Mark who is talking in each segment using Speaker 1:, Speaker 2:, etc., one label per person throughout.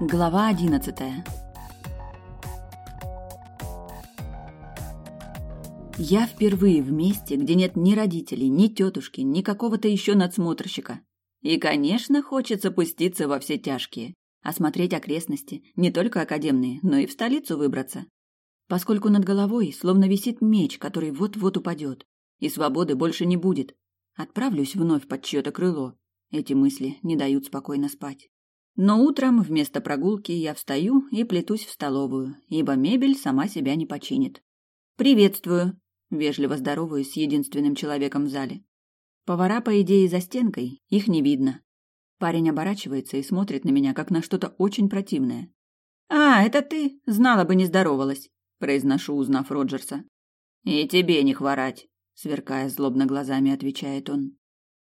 Speaker 1: Глава одиннадцатая Я впервые в месте, где нет ни родителей, ни тетушки, ни какого-то еще надсмотрщика. И, конечно, хочется пуститься во все тяжкие, осмотреть окрестности, не только академные, но и в столицу выбраться. Поскольку над головой словно висит меч, который вот-вот упадет, и свободы больше не будет. Отправлюсь вновь под чье-то крыло. Эти мысли не дают спокойно спать. Но утром вместо прогулки я встаю и плетусь в столовую, ибо мебель сама себя не починит. «Приветствую!» – вежливо здороваюсь с единственным человеком в зале. Повара, по идее, за стенкой, их не видно. Парень оборачивается и смотрит на меня, как на что-то очень противное. «А, это ты? Знала бы, не здоровалась!» – произношу, узнав Роджерса. «И тебе не хворать!» – сверкая злобно глазами, отвечает он.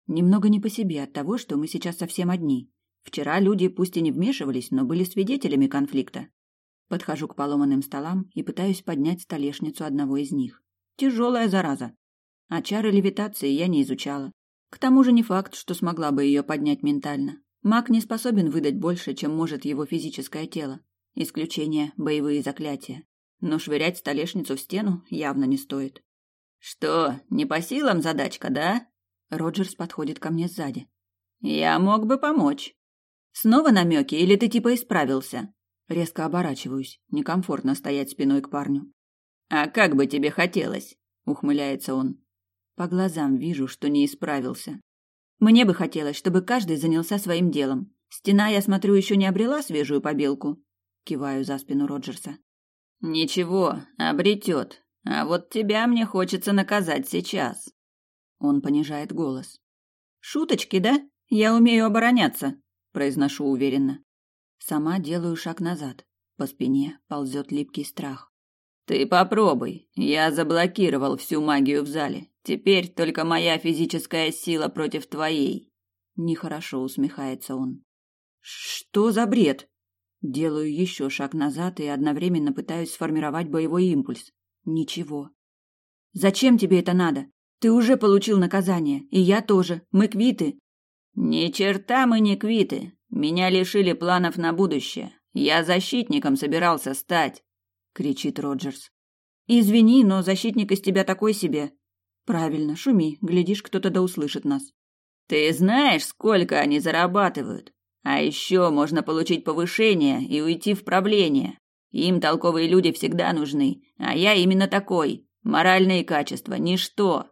Speaker 1: Немного не по себе от того, что мы сейчас совсем одни. Вчера люди пусть и не вмешивались, но были свидетелями конфликта. Подхожу к поломанным столам и пытаюсь поднять столешницу одного из них. Тяжелая зараза. А чары левитации я не изучала. К тому же не факт, что смогла бы ее поднять ментально. Маг не способен выдать больше, чем может его физическое тело. Исключение – боевые заклятия. Но швырять столешницу в стену явно не стоит. «Что, не по силам задачка, да?» Роджерс подходит ко мне сзади. «Я мог бы помочь». Снова намеки или ты типа исправился? Резко оборачиваюсь. Некомфортно стоять спиной к парню. А как бы тебе хотелось? Ухмыляется он. По глазам вижу, что не исправился. Мне бы хотелось, чтобы каждый занялся своим делом. Стена, я смотрю, еще не обрела свежую побелку. Киваю за спину Роджерса. Ничего, обретет. А вот тебя мне хочется наказать сейчас. Он понижает голос. Шуточки, да? Я умею обороняться произношу уверенно. Сама делаю шаг назад. По спине ползет липкий страх. Ты попробуй. Я заблокировал всю магию в зале. Теперь только моя физическая сила против твоей. Нехорошо усмехается он. Что за бред? Делаю еще шаг назад и одновременно пытаюсь сформировать боевой импульс. Ничего. Зачем тебе это надо? Ты уже получил наказание, и я тоже. Мы квиты. Ни черта мы не квиты. Меня лишили планов на будущее. Я защитником собирался стать, кричит Роджерс. Извини, но защитник из тебя такой себе. Правильно, шуми, глядишь, кто-то да услышит нас. Ты знаешь, сколько они зарабатывают? А еще можно получить повышение и уйти в правление. Им толковые люди всегда нужны, а я именно такой. Моральные качества ничто.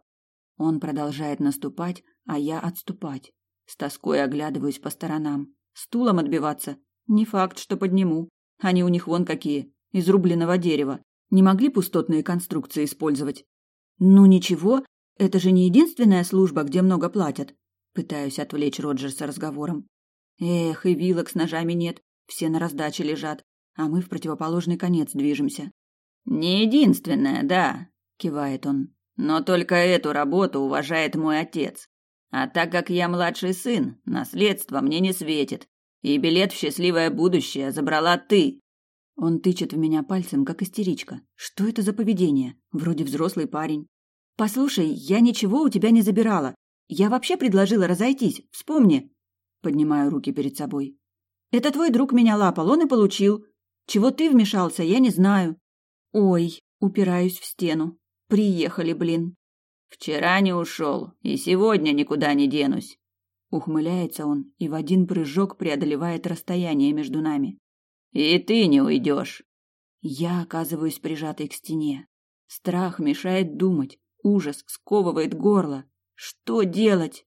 Speaker 1: Он продолжает наступать, а я отступать. С тоской оглядываюсь по сторонам. Стулом отбиваться? Не факт, что подниму. Они у них вон какие, из рубленого дерева. Не могли пустотные конструкции использовать? Ну ничего, это же не единственная служба, где много платят. Пытаюсь отвлечь Роджерса разговором. Эх, и вилок с ножами нет, все на раздаче лежат, а мы в противоположный конец движемся. Не единственная, да, кивает он. Но только эту работу уважает мой отец. А так как я младший сын, наследство мне не светит, и билет в счастливое будущее забрала ты. Он тычет в меня пальцем, как истеричка. Что это за поведение? Вроде взрослый парень. Послушай, я ничего у тебя не забирала. Я вообще предложила разойтись. Вспомни. Поднимаю руки перед собой. Это твой друг меня лапал, он и получил. Чего ты вмешался, я не знаю. Ой, упираюсь в стену. Приехали, блин. Вчера не ушел, и сегодня никуда не денусь. Ухмыляется он и в один прыжок преодолевает расстояние между нами. И ты не уйдешь. Я оказываюсь прижатой к стене. Страх мешает думать, ужас сковывает горло. Что делать?